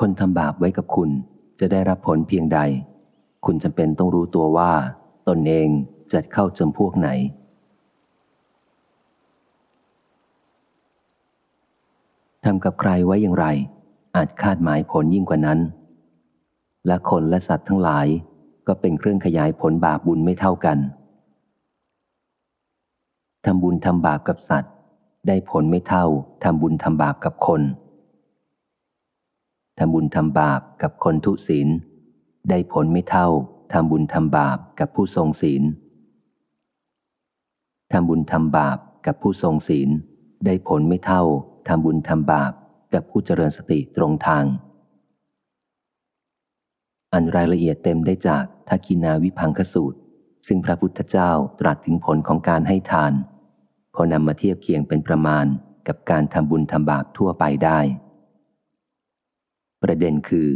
คนทำบาปไว้กับคุณจะได้รับผลเพียงใด คุณจำเป็นต้องรู้ตัวว่า ตนเองจะเข้าจำพวกไหน ทำกับใครไว้อย่างไร อาจคาดหมายผลยิ่งกว่านั้น และคนและสัตว์ทั้งหลายก็เป็นเครื่องขยายผลบาปบุญไม่เท่ากันทำบุญทำบาปกับสัตว์ ได้ผลไม่เท่าทำบุญทำบาปกับคน ทำบุญทำบาปกับคนทุศีล ได้ผลไม่เท่าทำบุญทำบาปกับผู้ทรงศีลทำบุญทำบาปกับผู้ทรงศีล ได้ผลไม่เท่าทำบุญทำบาปกับผู้เจริญสติตรงทาง อันรายละเอียดเต็มได้จากทักินาวิพังคสูตร ซึ่งพระพุทธเจ้าตรัสถึงผลของการให้ทาน พอนำมาเทียบเคียงเป็นประมาณกับการทำบุญทำบาปทั่วไปได้ ประเด็นคือ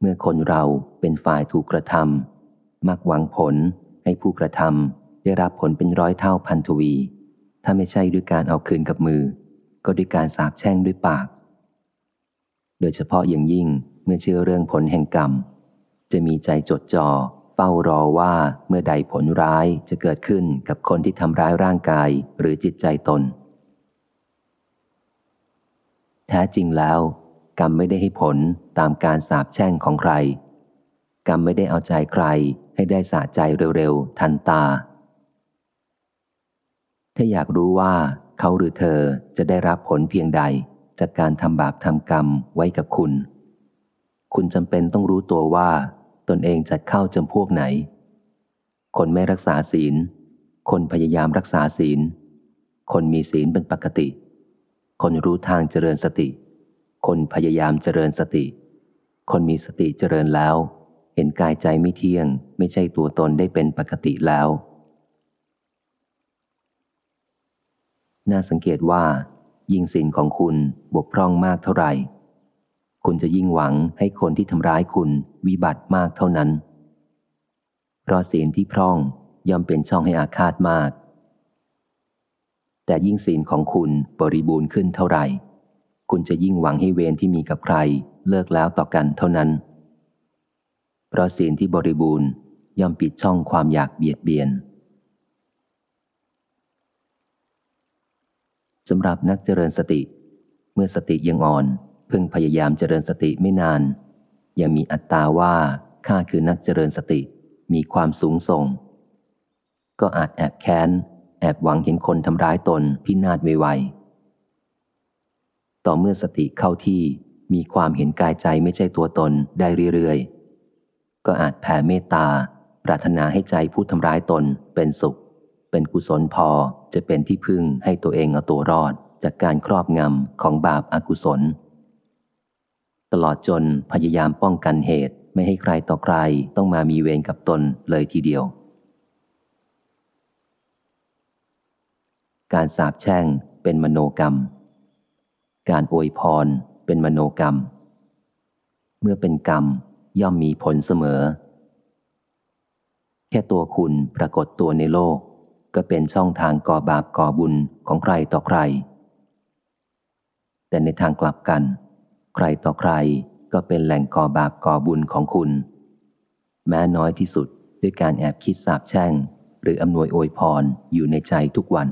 เมื่อคนเราเป็นฝ่ายถูกกระทำมักหวังผลให้ผู้กระทำได้รับผลเป็นร้อยเท่าพันทวี ถ้าไม่ใช่ด้วยการเอาคืนกับมือ ก็ด้วยการสาบแช่งด้วยปาก โดยเฉพาะอย่างยิ่งเมื่อเชื่อเรื่องผลแห่งกรรม จะมีใจจดจอ่อเฝ้ารอว่าเมื่อใดผลร้ายจะเกิดขึ้นกับคนที่ทำร้ายร่างกายหรือจิตใจตน แท้จริงแล้ว กรรมไม่ได้ให้ผลตามการสาบแช่งของใคร กรรมไม่ได้เอาใจใครให้ได้สะใจเร็วๆ ทันตา ถ้าอยากรู้ว่าเขาหรือเธอจะได้รับผลเพียงใด จากการทำบาปทำกรรมไว้กับคุณ คุณจำเป็นต้องรู้ตัวว่า ตนเองจัดเข้าจำพวกไหน คนไม่รักษาศีล คนพยายามรักษาศีล คนมีศีลเป็นปกติ คนรู้ทางเจริญสติ คนพยายามเจริญสติ คนมีสติเจริญแล้ว เห็นกายใจไม่เที่ยง ไม่ใช่ตัวตนได้เป็นปกติแล้ว น่าสังเกตว่า ยิ่งศีลของคุณบกพร่องมากเท่าไหร่ คุณจะยิ่งหวังให้คนที่ทำร้ายคุณวิบัติมากเท่านั้น เพราะศีลที่พร่องย่อมเป็นช่องให้อาฆาตมาก แต่ยิ่งศีลของคุณบริบูรณ์ขึ้นเท่าไหร่ คุณจะยิ่งหวังให้เวรที่มีกับใคร เลิกแล้วต่อกันเท่านั้น เพราะศีลที่บริบูรณ์ย่อมปิดช่องความอยากเบียดเบียนสำหรับนักเจริญสติ เมื่อสติยังอ่อนเพิ่งพยายามเจริญสติไม่นาน ยังมีอัตตาว่าข้าคือนักเจริญสติมีความสูงส่ง ก็อาจแอบแค้น แอบหวังเห็นคนทำร้ายตนพินาศไวๆ ต่อเมื่อสติเข้าที่มีความเห็นกายใจไม่ใช่ตัวตนได้เรื่อยๆ ก็อาจแผ่เมตตา ปรารถนาให้ใจผู้ทำร้ายตนเป็นสุข เป็นกุศลพอจะเป็นที่พึ่งให้ตัวเองเอาตัวรอด จากการครอบงำของบาปอากุศล ตลอดจนพยายามป้องกันเหตุไม่ให้ใครต่อใครต้องมามีเวรกับตนเลยทีเดียว การสาบแช่งเป็นมโนกรรม การอวยพรเป็นมโนกรรม เมื่อเป็นกรรมย่อมมีผลเสมอ แค่ตัวคุณปรากฏตัวในโลก ก็เป็นช่องทางก่อบาปก่อบุญของใครต่อใคร แต่ในทางกลับกัน ใครต่อใครก็เป็นแหล่งก่อบาปก่อบุญของคุณ แม้น้อยที่สุดด้วยการแอบคิดสาบแช่ง หรืออำนวยอวยพรอยู่ในใจทุกวัน